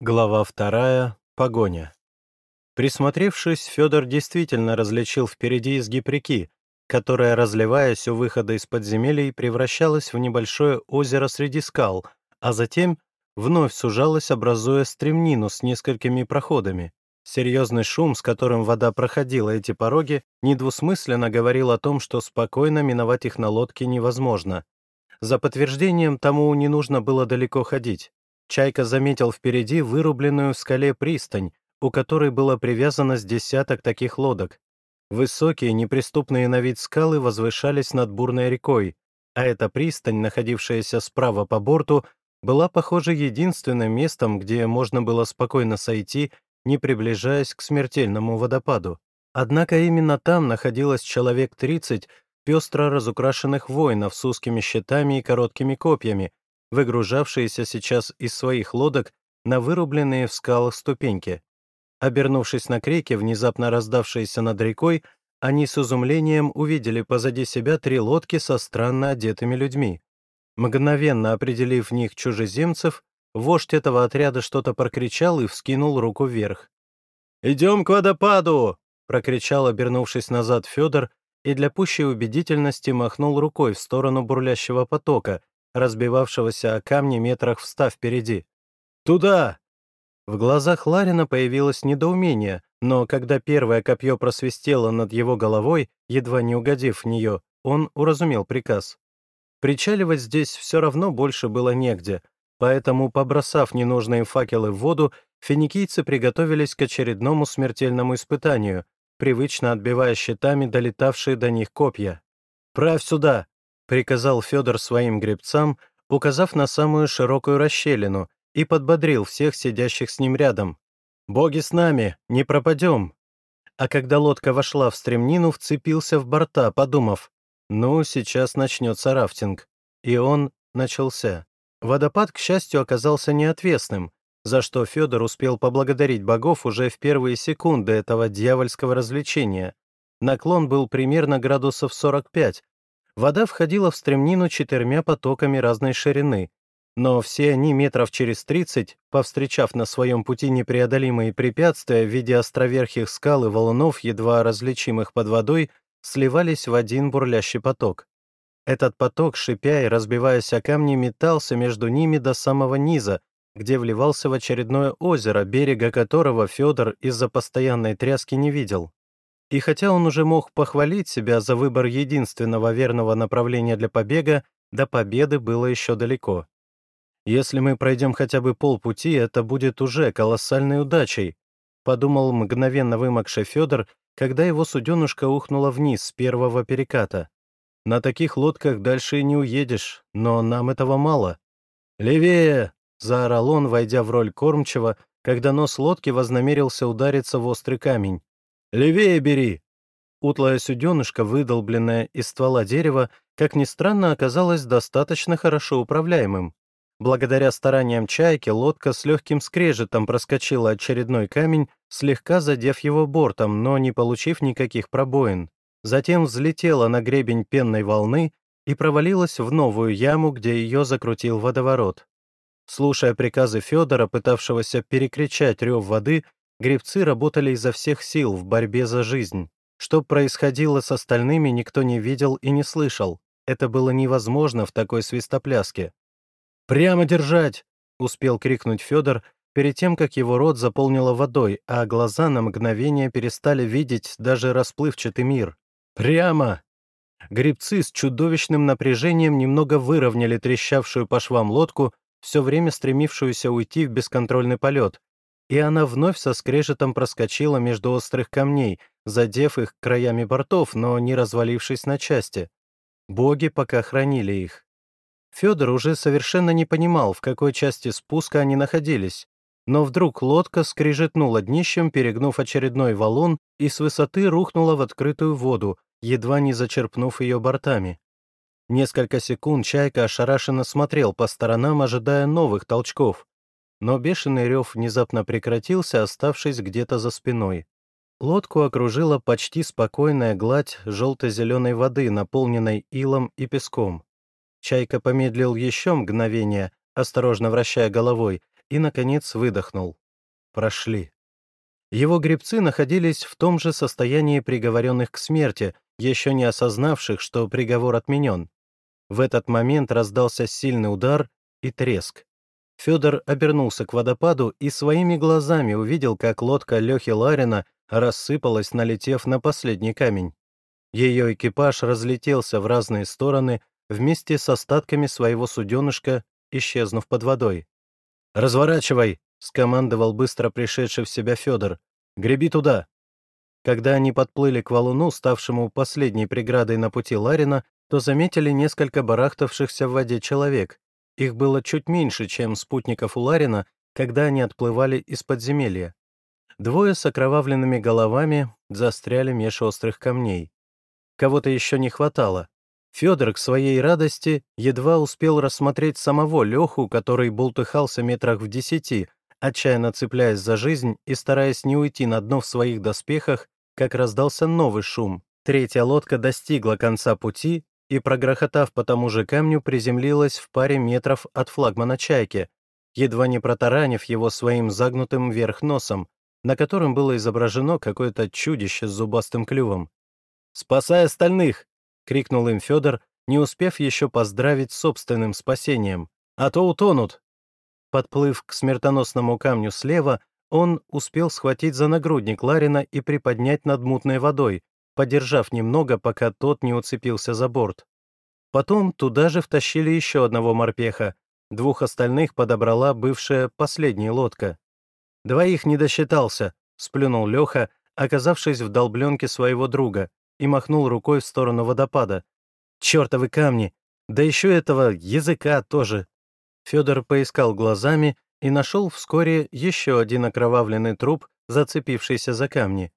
Глава вторая. Погоня. Присмотревшись, Федор действительно различил впереди изгиб реки, которая, разливаясь у выхода из подземелий, превращалась в небольшое озеро среди скал, а затем вновь сужалась, образуя стремнину с несколькими проходами. Серьезный шум, с которым вода проходила эти пороги, недвусмысленно говорил о том, что спокойно миновать их на лодке невозможно. За подтверждением тому не нужно было далеко ходить. Чайка заметил впереди вырубленную в скале пристань, у которой было привязано с десяток таких лодок. Высокие, неприступные на вид скалы возвышались над бурной рекой, а эта пристань, находившаяся справа по борту, была, похоже, единственным местом, где можно было спокойно сойти, не приближаясь к смертельному водопаду. Однако именно там находилось человек 30 пестро разукрашенных воинов с узкими щитами и короткими копьями, выгружавшиеся сейчас из своих лодок на вырубленные в скалах ступеньки. Обернувшись на крики, внезапно раздавшиеся над рекой, они с изумлением увидели позади себя три лодки со странно одетыми людьми. Мгновенно определив в них чужеземцев, вождь этого отряда что-то прокричал и вскинул руку вверх. «Идем к водопаду!» — прокричал, обернувшись назад Федор, и для пущей убедительности махнул рукой в сторону бурлящего потока, разбивавшегося о камни метрах в впереди. «Туда!» В глазах Ларина появилось недоумение, но когда первое копье просвистело над его головой, едва не угодив в нее, он уразумел приказ. Причаливать здесь все равно больше было негде, поэтому, побросав ненужные факелы в воду, финикийцы приготовились к очередному смертельному испытанию, привычно отбивая щитами долетавшие до них копья. «Правь сюда!» Приказал Федор своим гребцам, указав на самую широкую расщелину, и подбодрил всех сидящих с ним рядом. «Боги с нами, не пропадем!» А когда лодка вошла в стремнину, вцепился в борта, подумав, «Ну, сейчас начнется рафтинг». И он начался. Водопад, к счастью, оказался неотвесным, за что Федор успел поблагодарить богов уже в первые секунды этого дьявольского развлечения. Наклон был примерно градусов 45, Вода входила в стремнину четырьмя потоками разной ширины, но все они метров через 30, повстречав на своем пути непреодолимые препятствия в виде островерхих скал и валунов, едва различимых под водой, сливались в один бурлящий поток. Этот поток, шипя и разбиваясь о камни, метался между ними до самого низа, где вливался в очередное озеро, берега которого Федор из-за постоянной тряски не видел. И хотя он уже мог похвалить себя за выбор единственного верного направления для побега, до победы было еще далеко. «Если мы пройдем хотя бы полпути, это будет уже колоссальной удачей», подумал мгновенно вымокший Федор, когда его суденушка ухнула вниз с первого переката. «На таких лодках дальше и не уедешь, но нам этого мало». «Левее!» — заорал он, войдя в роль кормчего, когда нос лодки вознамерился удариться в острый камень. «Левее бери!» Утлая суденышка, выдолбленная из ствола дерева, как ни странно, оказалась достаточно хорошо управляемым. Благодаря стараниям чайки лодка с легким скрежетом проскочила очередной камень, слегка задев его бортом, но не получив никаких пробоин. Затем взлетела на гребень пенной волны и провалилась в новую яму, где ее закрутил водоворот. Слушая приказы Федора, пытавшегося перекричать рев воды, Гребцы работали изо всех сил в борьбе за жизнь. Что происходило с остальными, никто не видел и не слышал. Это было невозможно в такой свистопляске. «Прямо держать!» — успел крикнуть Федор перед тем, как его рот заполнило водой, а глаза на мгновение перестали видеть даже расплывчатый мир. «Прямо!» Гребцы с чудовищным напряжением немного выровняли трещавшую по швам лодку, все время стремившуюся уйти в бесконтрольный полет, и она вновь со скрежетом проскочила между острых камней, задев их краями бортов, но не развалившись на части. Боги пока хранили их. Федор уже совершенно не понимал, в какой части спуска они находились, но вдруг лодка скрежетнула днищем, перегнув очередной валун, и с высоты рухнула в открытую воду, едва не зачерпнув ее бортами. Несколько секунд Чайка ошарашенно смотрел по сторонам, ожидая новых толчков. Но бешеный рев внезапно прекратился, оставшись где-то за спиной. Лодку окружила почти спокойная гладь желто-зеленой воды, наполненной илом и песком. Чайка помедлил еще мгновение, осторожно вращая головой, и, наконец, выдохнул. Прошли. Его гребцы находились в том же состоянии приговоренных к смерти, еще не осознавших, что приговор отменен. В этот момент раздался сильный удар и треск. Федор обернулся к водопаду и своими глазами увидел, как лодка Лехи Ларина рассыпалась, налетев на последний камень. Ее экипаж разлетелся в разные стороны вместе с остатками своего суденышка, исчезнув под водой. «Разворачивай!» — скомандовал быстро пришедший в себя Федор. «Греби туда!» Когда они подплыли к валуну, ставшему последней преградой на пути Ларина, то заметили несколько барахтавшихся в воде человек. Их было чуть меньше, чем спутников у Ларина, когда они отплывали из подземелья. Двое с окровавленными головами застряли меж острых камней. Кого-то еще не хватало. Федор к своей радости едва успел рассмотреть самого Леху, который бултыхался метрах в десяти, отчаянно цепляясь за жизнь и стараясь не уйти на дно в своих доспехах, как раздался новый шум. Третья лодка достигла конца пути и, прогрохотав по тому же камню, приземлилась в паре метров от флагмана «Чайки», едва не протаранив его своим загнутым вверх носом, на котором было изображено какое-то чудище с зубастым клювом. «Спасай остальных!» — крикнул им Федор, не успев еще поздравить собственным спасением. «А то утонут!» Подплыв к смертоносному камню слева, он успел схватить за нагрудник Ларина и приподнять над мутной водой, подержав немного, пока тот не уцепился за борт. Потом туда же втащили еще одного морпеха, двух остальных подобрала бывшая последняя лодка. «Двоих не досчитался», — сплюнул Леха, оказавшись в долбленке своего друга, и махнул рукой в сторону водопада. «Чертовы камни! Да еще этого языка тоже!» Федор поискал глазами и нашел вскоре еще один окровавленный труп, зацепившийся за камни.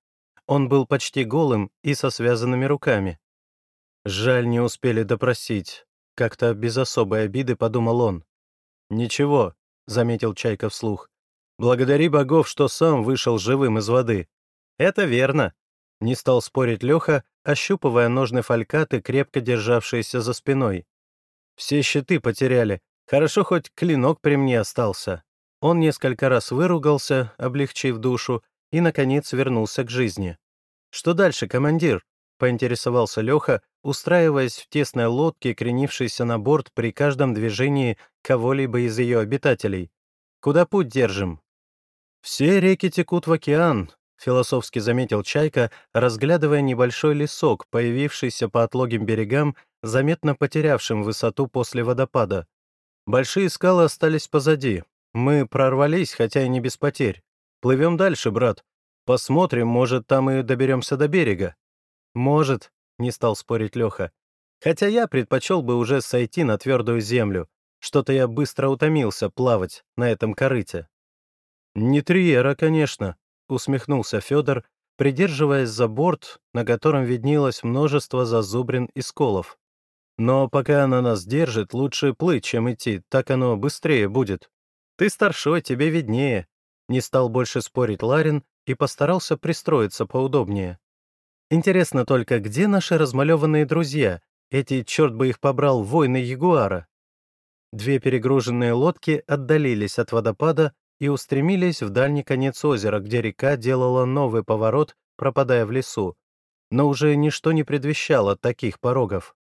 Он был почти голым и со связанными руками. Жаль, не успели допросить. Как-то без особой обиды подумал он. «Ничего», — заметил Чайка вслух. «Благодари богов, что сам вышел живым из воды». «Это верно», — не стал спорить Леха, ощупывая ножны фалькаты, крепко державшиеся за спиной. «Все щиты потеряли. Хорошо, хоть клинок при мне остался». Он несколько раз выругался, облегчив душу, и, наконец, вернулся к жизни. «Что дальше, командир?» — поинтересовался Леха, устраиваясь в тесной лодке, кренившейся на борт при каждом движении кого-либо из ее обитателей. «Куда путь держим?» «Все реки текут в океан», — философски заметил Чайка, разглядывая небольшой лесок, появившийся по отлогим берегам, заметно потерявшим высоту после водопада. «Большие скалы остались позади. Мы прорвались, хотя и не без потерь. Плывем дальше, брат. Посмотрим, может, там и доберемся до берега». «Может», — не стал спорить Леха. «Хотя я предпочел бы уже сойти на твердую землю. Что-то я быстро утомился плавать на этом корыте». «Не триера, конечно», — усмехнулся Федор, придерживаясь за борт, на котором виднелось множество зазубрин и сколов. «Но пока она нас держит, лучше плыть, чем идти, так оно быстрее будет. Ты старшой, тебе виднее», — не стал больше спорить Ларин, и постарался пристроиться поудобнее. Интересно только, где наши размалеванные друзья, эти, черт бы их побрал, воины Ягуара? Две перегруженные лодки отдалились от водопада и устремились в дальний конец озера, где река делала новый поворот, пропадая в лесу. Но уже ничто не предвещало таких порогов.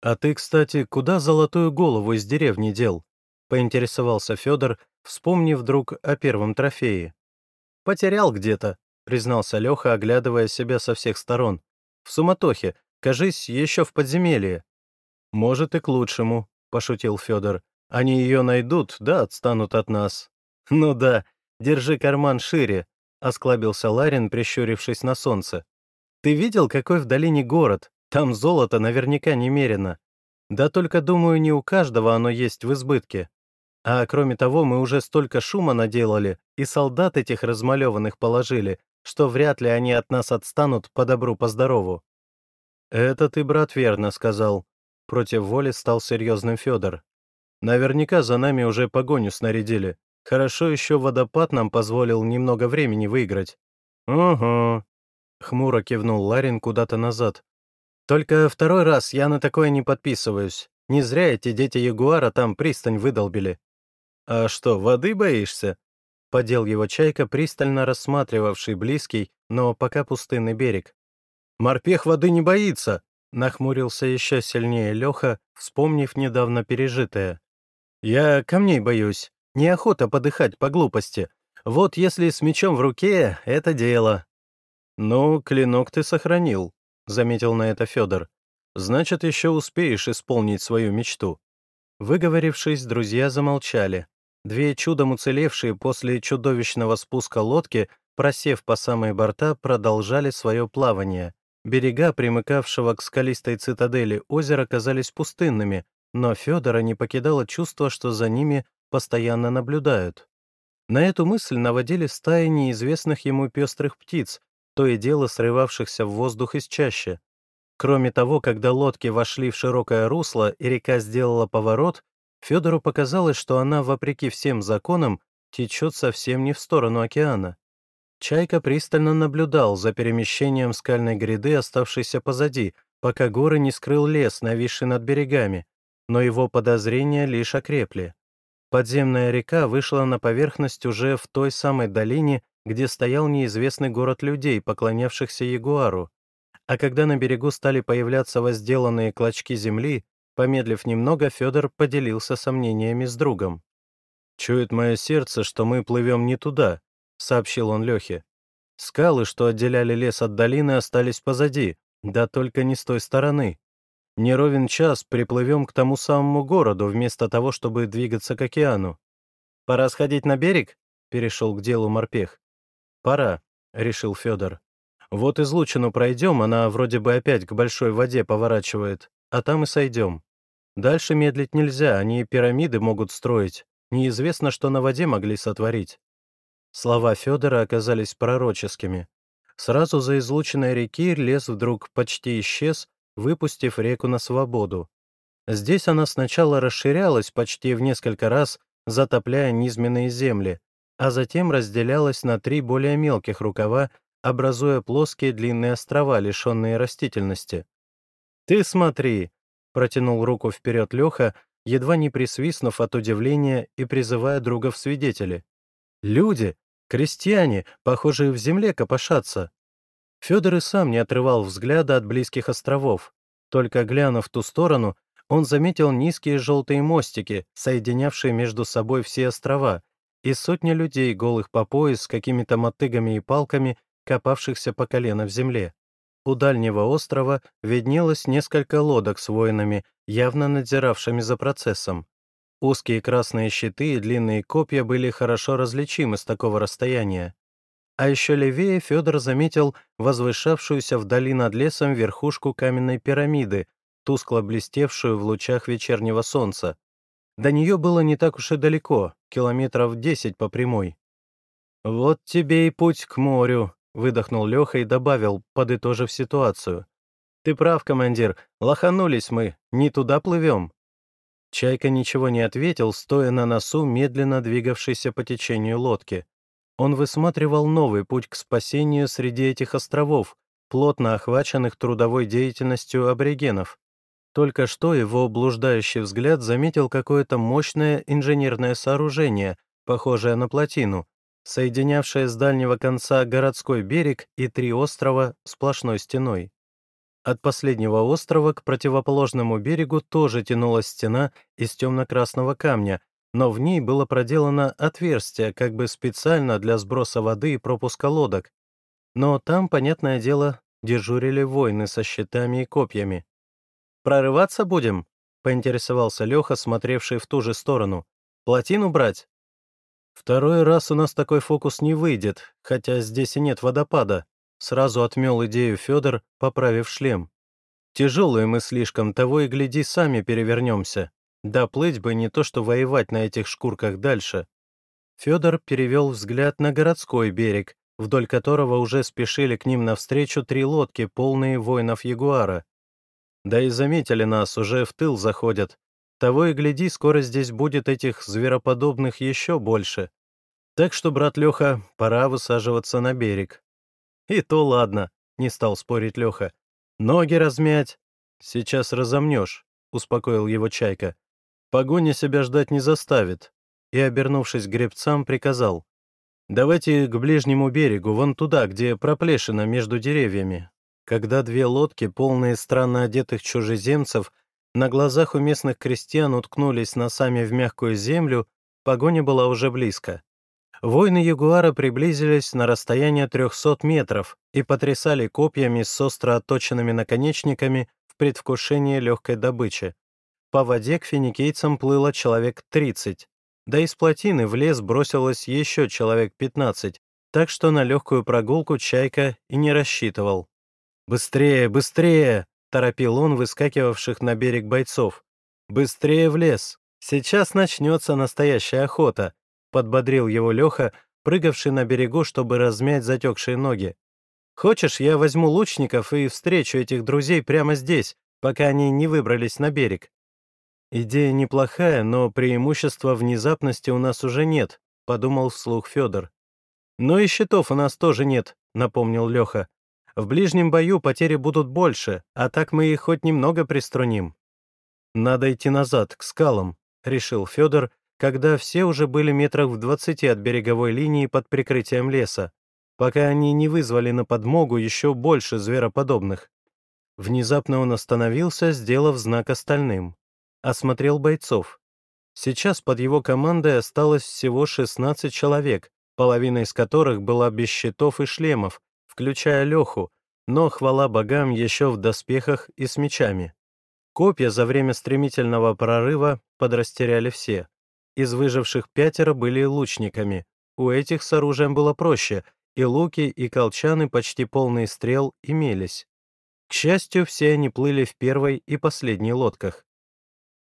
«А ты, кстати, куда золотую голову из деревни дел?» — поинтересовался Федор, вспомнив вдруг о первом трофее. «Потерял где-то», — признался Леха, оглядывая себя со всех сторон. «В суматохе, кажись, еще в подземелье». «Может, и к лучшему», — пошутил Федор. «Они ее найдут, да отстанут от нас». «Ну да, держи карман шире», — осклабился Ларин, прищурившись на солнце. «Ты видел, какой в долине город? Там золото наверняка немерено. Да только, думаю, не у каждого оно есть в избытке. А кроме того, мы уже столько шума наделали, и солдат этих размалеванных положили, что вряд ли они от нас отстанут по добру, по здорову. «Это ты, брат, верно сказал», — против воли стал серьезным Федор. «Наверняка за нами уже погоню снарядили. Хорошо еще водопад нам позволил немного времени выиграть». «Угу», — хмуро кивнул Ларин куда-то назад. «Только второй раз я на такое не подписываюсь. Не зря эти дети Ягуара там пристань выдолбили. «А что, воды боишься?» — подел его чайка, пристально рассматривавший близкий, но пока пустынный берег. «Морпех воды не боится!» — нахмурился еще сильнее Леха, вспомнив недавно пережитое. «Я камней боюсь. Неохота подыхать по глупости. Вот если с мечом в руке — это дело». «Ну, клинок ты сохранил», — заметил на это Федор. «Значит, еще успеешь исполнить свою мечту». Выговорившись, друзья замолчали. Две чудом уцелевшие после чудовищного спуска лодки, просев по самые борта, продолжали свое плавание. Берега, примыкавшего к скалистой цитадели озера, казались пустынными, но Федора не покидало чувство, что за ними постоянно наблюдают. На эту мысль наводили стаи неизвестных ему пестрых птиц, то и дело срывавшихся в воздух из чаще. Кроме того, когда лодки вошли в широкое русло и река сделала поворот, Федору показалось, что она, вопреки всем законам, течет совсем не в сторону океана. Чайка пристально наблюдал за перемещением скальной гряды, оставшейся позади, пока горы не скрыл лес, нависший над берегами, но его подозрения лишь окрепли. Подземная река вышла на поверхность уже в той самой долине, где стоял неизвестный город людей, поклонявшихся ягуару. А когда на берегу стали появляться возделанные клочки земли, помедлив немного, Федор поделился сомнениями с другом. «Чует мое сердце, что мы плывем не туда», — сообщил он Лехе. «Скалы, что отделяли лес от долины, остались позади, да только не с той стороны. Не ровен час приплывем к тому самому городу, вместо того, чтобы двигаться к океану. Пора сходить на берег?» — перешел к делу морпех. «Пора», — решил Федор. «Вот излучину пройдем, она вроде бы опять к большой воде поворачивает, а там и сойдем. Дальше медлить нельзя, они пирамиды могут строить. Неизвестно, что на воде могли сотворить». Слова Федора оказались пророческими. Сразу за излученной реки лес вдруг почти исчез, выпустив реку на свободу. Здесь она сначала расширялась почти в несколько раз, затопляя низменные земли, а затем разделялась на три более мелких рукава, образуя плоские длинные острова, лишенные растительности. «Ты смотри!» — протянул руку вперед Леха, едва не присвистнув от удивления и призывая друга в свидетели. «Люди! Крестьяне, похожие в земле, копошатся!» Федор и сам не отрывал взгляда от близких островов. Только глянув в ту сторону, он заметил низкие желтые мостики, соединявшие между собой все острова, и сотни людей, голых по пояс, с какими-то мотыгами и палками, копавшихся по колено в земле. У дальнего острова виднелось несколько лодок с воинами, явно надзиравшими за процессом. Узкие красные щиты и длинные копья были хорошо различимы с такого расстояния. А еще левее Федор заметил возвышавшуюся вдали над лесом верхушку каменной пирамиды, тускло блестевшую в лучах вечернего солнца. До нее было не так уж и далеко, километров десять по прямой. «Вот тебе и путь к морю», — выдохнул Леха и добавил, подытожив ситуацию. «Ты прав, командир, лоханулись мы, не туда плывем». Чайка ничего не ответил, стоя на носу медленно двигавшейся по течению лодки. Он высматривал новый путь к спасению среди этих островов, плотно охваченных трудовой деятельностью аборигенов. Только что его блуждающий взгляд заметил какое-то мощное инженерное сооружение, похожее на плотину, соединявшее с дальнего конца городской берег и три острова сплошной стеной. От последнего острова к противоположному берегу тоже тянулась стена из темно-красного камня, но в ней было проделано отверстие, как бы специально для сброса воды и пропуска лодок. Но там, понятное дело, дежурили воины со щитами и копьями. «Прорываться будем?» — поинтересовался Леха, смотревший в ту же сторону. «Плотину брать?» «Второй раз у нас такой фокус не выйдет, хотя здесь и нет водопада», — сразу отмел идею Федор, поправив шлем. «Тяжелые мы слишком, того и гляди, сами перевернемся. Да плыть бы не то что воевать на этих шкурках дальше. Федор перевел взгляд на городской берег, вдоль которого уже спешили к ним навстречу три лодки, полные воинов Ягуара. Да и заметили нас, уже в тыл заходят. Того и гляди, скоро здесь будет этих звероподобных еще больше. Так что, брат Леха, пора высаживаться на берег. И то ладно, не стал спорить Леха. Ноги размять. Сейчас разомнешь, успокоил его Чайка. Погоня себя ждать не заставит. и, обернувшись к гребцам, приказал. «Давайте к ближнему берегу, вон туда, где проплешина между деревьями». Когда две лодки, полные странно одетых чужеземцев, на глазах у местных крестьян уткнулись носами в мягкую землю, погоня была уже близко. Воины Ягуара приблизились на расстояние 300 метров и потрясали копьями с остро отточенными наконечниками в предвкушении легкой добычи. По воде к финикийцам плыло человек 30, да из плотины в лес бросилось еще человек 15, так что на легкую прогулку Чайка и не рассчитывал. «Быстрее, быстрее!» — торопил он выскакивавших на берег бойцов. «Быстрее в лес! Сейчас начнется настоящая охота!» — подбодрил его Леха, прыгавший на берегу, чтобы размять затекшие ноги. «Хочешь, я возьму лучников и встречу этих друзей прямо здесь, пока они не выбрались на берег?» «Идея неплохая, но преимущества внезапности у нас уже нет», — подумал вслух Федор. «Но и щитов у нас тоже нет», — напомнил Леха. «В ближнем бою потери будут больше, а так мы их хоть немного приструним». «Надо идти назад, к скалам», — решил Федор когда все уже были метрах в двадцати от береговой линии под прикрытием леса, пока они не вызвали на подмогу еще больше звероподобных. Внезапно он остановился, сделав знак остальным. Осмотрел бойцов. Сейчас под его командой осталось всего 16 человек, половина из которых была без щитов и шлемов, включая Леху, но, хвала богам, еще в доспехах и с мечами. Копья за время стремительного прорыва подрастеряли все. Из выживших пятеро были лучниками. У этих с оружием было проще, и луки, и колчаны, почти полные стрел, имелись. К счастью, все они плыли в первой и последней лодках.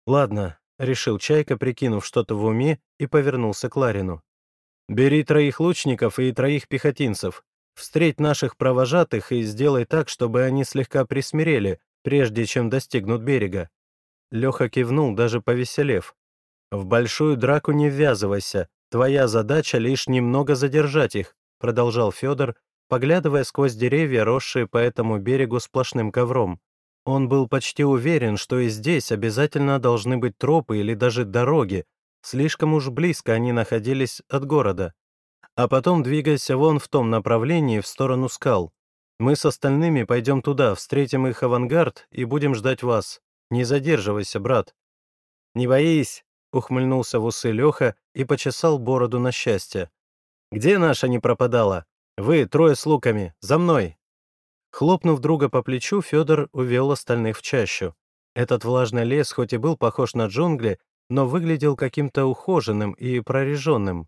«Ладно», — решил Чайка, прикинув что-то в уме, и повернулся к Ларину. «Бери троих лучников и троих пехотинцев. Встреть наших провожатых и сделай так, чтобы они слегка присмирели, прежде чем достигнут берега». Леха кивнул, даже повеселев. «В большую драку не ввязывайся. Твоя задача лишь немного задержать их», продолжал Федор, поглядывая сквозь деревья, росшие по этому берегу сплошным ковром. Он был почти уверен, что и здесь обязательно должны быть тропы или даже дороги, слишком уж близко они находились от города. А потом двигайся вон в том направлении, в сторону скал. Мы с остальными пойдем туда, встретим их авангард и будем ждать вас. Не задерживайся, брат. Не боись, Ухмыльнулся в усы Леха и почесал бороду на счастье. «Где наша не пропадала? Вы, трое с луками, за мной!» Хлопнув друга по плечу, Федор увел остальных в чащу. Этот влажный лес хоть и был похож на джунгли, но выглядел каким-то ухоженным и прореженным.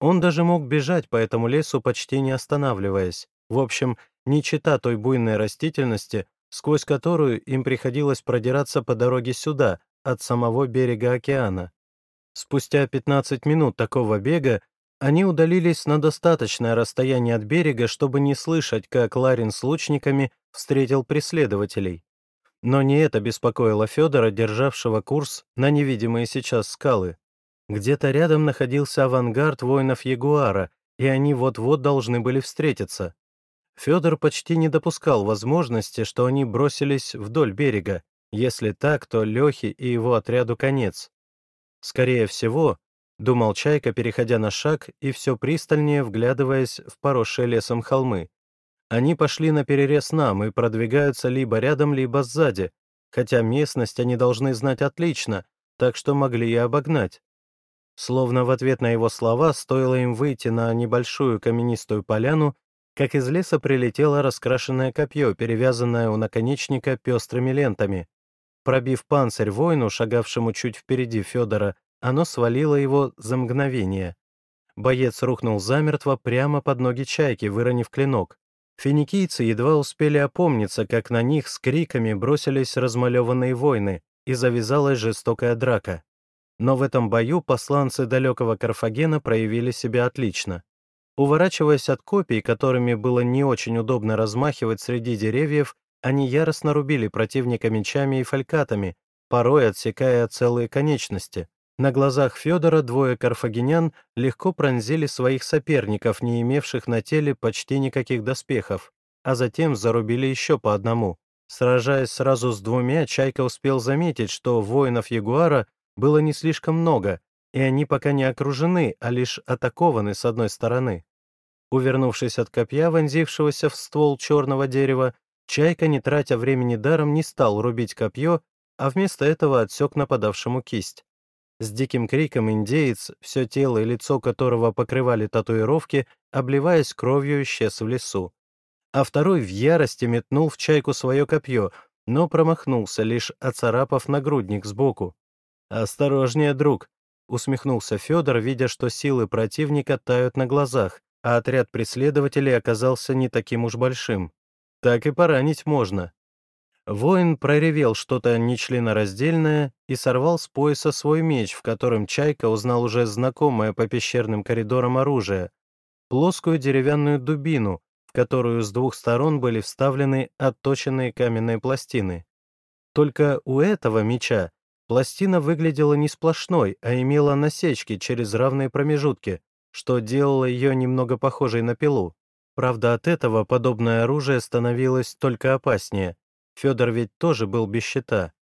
Он даже мог бежать по этому лесу, почти не останавливаясь. В общем, не чита той буйной растительности, сквозь которую им приходилось продираться по дороге сюда, от самого берега океана. Спустя 15 минут такого бега они удалились на достаточное расстояние от берега, чтобы не слышать, как Ларин с лучниками встретил преследователей. Но не это беспокоило Федора, державшего курс на невидимые сейчас скалы. Где-то рядом находился авангард воинов Ягуара, и они вот-вот должны были встретиться. Федор почти не допускал возможности, что они бросились вдоль берега. Если так, то Лехе и его отряду конец. Скорее всего, думал Чайка, переходя на шаг и все пристальнее вглядываясь в поросшие лесом холмы. Они пошли на перерез нам и продвигаются либо рядом, либо сзади, хотя местность они должны знать отлично, так что могли и обогнать. Словно в ответ на его слова, стоило им выйти на небольшую каменистую поляну, как из леса прилетело раскрашенное копье, перевязанное у наконечника пестрыми лентами. Пробив панцирь воину, шагавшему чуть впереди Федора, оно свалило его за мгновение. Боец рухнул замертво прямо под ноги чайки, выронив клинок. Финикийцы едва успели опомниться, как на них с криками бросились размалеванные воины, и завязалась жестокая драка. Но в этом бою посланцы далекого Карфагена проявили себя отлично. Уворачиваясь от копий, которыми было не очень удобно размахивать среди деревьев, они яростно рубили противника мечами и фалькатами, порой отсекая целые конечности. На глазах Федора двое карфагенян легко пронзили своих соперников, не имевших на теле почти никаких доспехов, а затем зарубили еще по одному. Сражаясь сразу с двумя, Чайка успел заметить, что воинов Ягуара было не слишком много, и они пока не окружены, а лишь атакованы с одной стороны. Увернувшись от копья, вонзившегося в ствол черного дерева, Чайка, не тратя времени даром, не стал рубить копье, а вместо этого отсек нападавшему кисть. С диким криком индеец, все тело и лицо которого покрывали татуировки, обливаясь кровью, исчез в лесу. А второй в ярости метнул в чайку свое копье, но промахнулся, лишь оцарапав нагрудник сбоку. «Осторожнее, друг!» — усмехнулся Федор, видя, что силы противника тают на глазах, а отряд преследователей оказался не таким уж большим. Так и поранить можно. Воин проревел что-то нечленораздельное и сорвал с пояса свой меч, в котором Чайка узнал уже знакомое по пещерным коридорам оружие — плоскую деревянную дубину, в которую с двух сторон были вставлены отточенные каменные пластины. Только у этого меча пластина выглядела не сплошной, а имела насечки через равные промежутки, что делало ее немного похожей на пилу. Правда, от этого подобное оружие становилось только опаснее — Федор ведь тоже был без щита.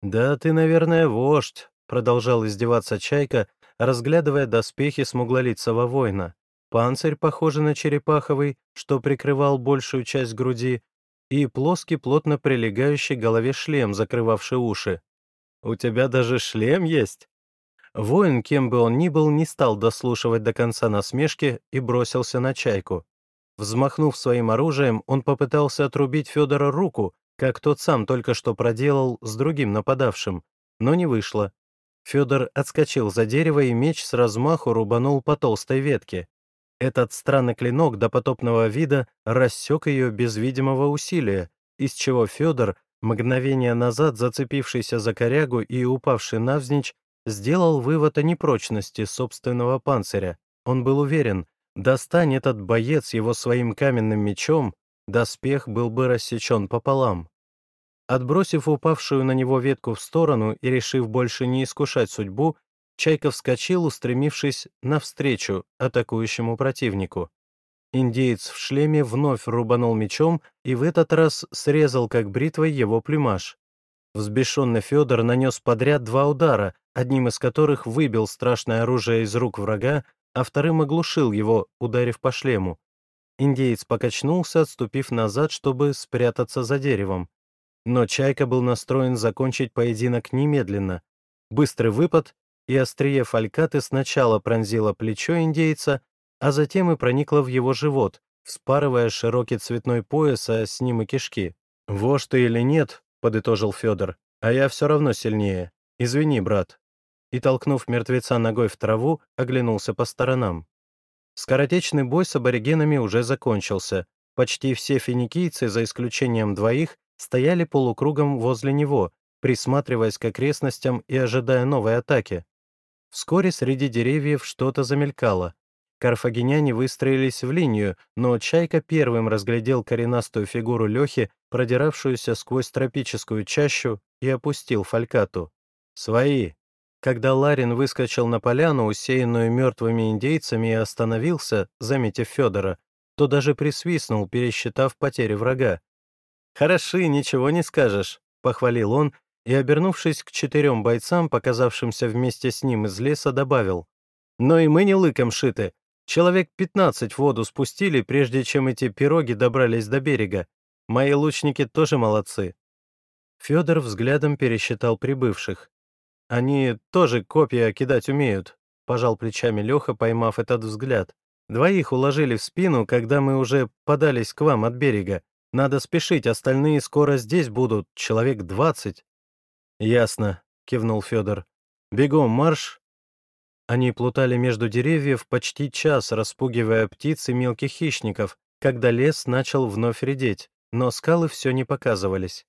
«Да ты, наверное, вождь», — продолжал издеваться Чайка, разглядывая доспехи смуглолицего воина. Панцирь, похожий на черепаховый, что прикрывал большую часть груди, и плоский, плотно прилегающий к голове шлем, закрывавший уши. «У тебя даже шлем есть?» Воин, кем бы он ни был, не стал дослушивать до конца насмешки и бросился на Чайку. Взмахнув своим оружием, он попытался отрубить Федора руку, как тот сам только что проделал с другим нападавшим, но не вышло. Федор отскочил за дерево, и меч с размаху рубанул по толстой ветке. Этот странный клинок допотопного вида рассек ее без видимого усилия, из чего Федор, мгновение назад зацепившийся за корягу и упавший навзничь, сделал вывод о непрочности собственного панциря. Он был уверен, достань этот боец его своим каменным мечом, доспех был бы рассечен пополам. Отбросив упавшую на него ветку в сторону и решив больше не искушать судьбу, Чайка вскочил, устремившись навстречу атакующему противнику. Индеец в шлеме вновь рубанул мечом и в этот раз срезал как бритвой его плюмаж. Взбешенный Федор нанес подряд два удара, одним из которых выбил страшное оружие из рук врага, а вторым оглушил его, ударив по шлему. Индеец покачнулся, отступив назад, чтобы спрятаться за деревом. Но Чайка был настроен закончить поединок немедленно. Быстрый выпад, и острие фалькаты сначала пронзило плечо индейца, а затем и проникло в его живот, вспарывая широкий цветной пояс, а с ним и кишки. «Вождь ты или нет», — подытожил Федор, — «а я все равно сильнее. Извини, брат». И, толкнув мертвеца ногой в траву, оглянулся по сторонам. Скоротечный бой с аборигенами уже закончился. Почти все финикийцы, за исключением двоих, стояли полукругом возле него, присматриваясь к окрестностям и ожидая новой атаки. Вскоре среди деревьев что-то замелькало. Карфагеняне выстроились в линию, но Чайка первым разглядел коренастую фигуру Лехи, продиравшуюся сквозь тропическую чащу, и опустил фалькату. «Свои!» Когда Ларин выскочил на поляну, усеянную мертвыми индейцами, и остановился, заметив Федора, то даже присвистнул, пересчитав потери врага. «Хороши, ничего не скажешь», — похвалил он, и, обернувшись к четырем бойцам, показавшимся вместе с ним из леса, добавил. «Но и мы не лыком шиты. Человек пятнадцать в воду спустили, прежде чем эти пироги добрались до берега. Мои лучники тоже молодцы». Федор взглядом пересчитал прибывших. Они тоже копья кидать умеют», — пожал плечами Леха, поймав этот взгляд. «Двоих уложили в спину, когда мы уже подались к вам от берега. Надо спешить, остальные скоро здесь будут, человек двадцать». «Ясно», — кивнул Федор. «Бегом марш!» Они плутали между деревьев почти час, распугивая птиц и мелких хищников, когда лес начал вновь редеть, но скалы все не показывались.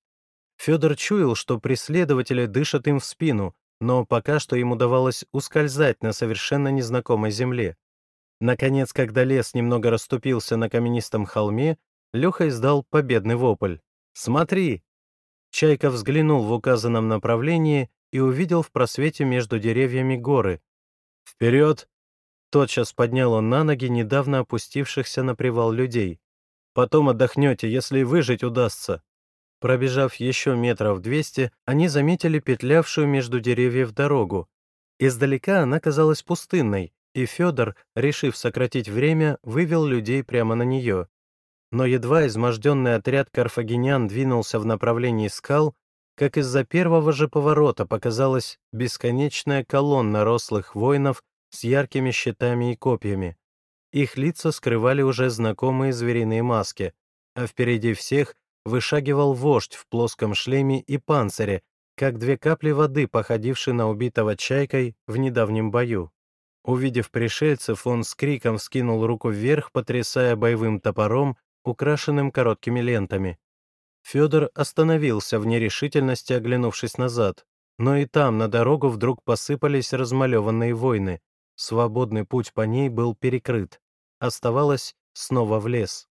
Федор чуял, что преследователи дышат им в спину, но пока что им удавалось ускользать на совершенно незнакомой земле. Наконец, когда лес немного расступился на каменистом холме, Леха издал победный вопль. «Смотри!» Чайка взглянул в указанном направлении и увидел в просвете между деревьями горы. «Вперед!» Тотчас поднял он на ноги недавно опустившихся на привал людей. «Потом отдохнете, если выжить удастся». Пробежав еще метров двести, они заметили петлявшую между деревьев дорогу. Издалека она казалась пустынной, и Федор, решив сократить время, вывел людей прямо на нее. Но едва изможденный отряд карфагенян двинулся в направлении скал, как из-за первого же поворота показалась бесконечная колонна рослых воинов с яркими щитами и копьями. Их лица скрывали уже знакомые звериные маски, а впереди всех вышагивал вождь в плоском шлеме и панцире, как две капли воды, походившие на убитого чайкой в недавнем бою. Увидев пришельцев, он с криком вскинул руку вверх, потрясая боевым топором, украшенным короткими лентами. Федор остановился в нерешительности, оглянувшись назад. Но и там на дорогу вдруг посыпались размалеванные войны. Свободный путь по ней был перекрыт. Оставалось снова в лес.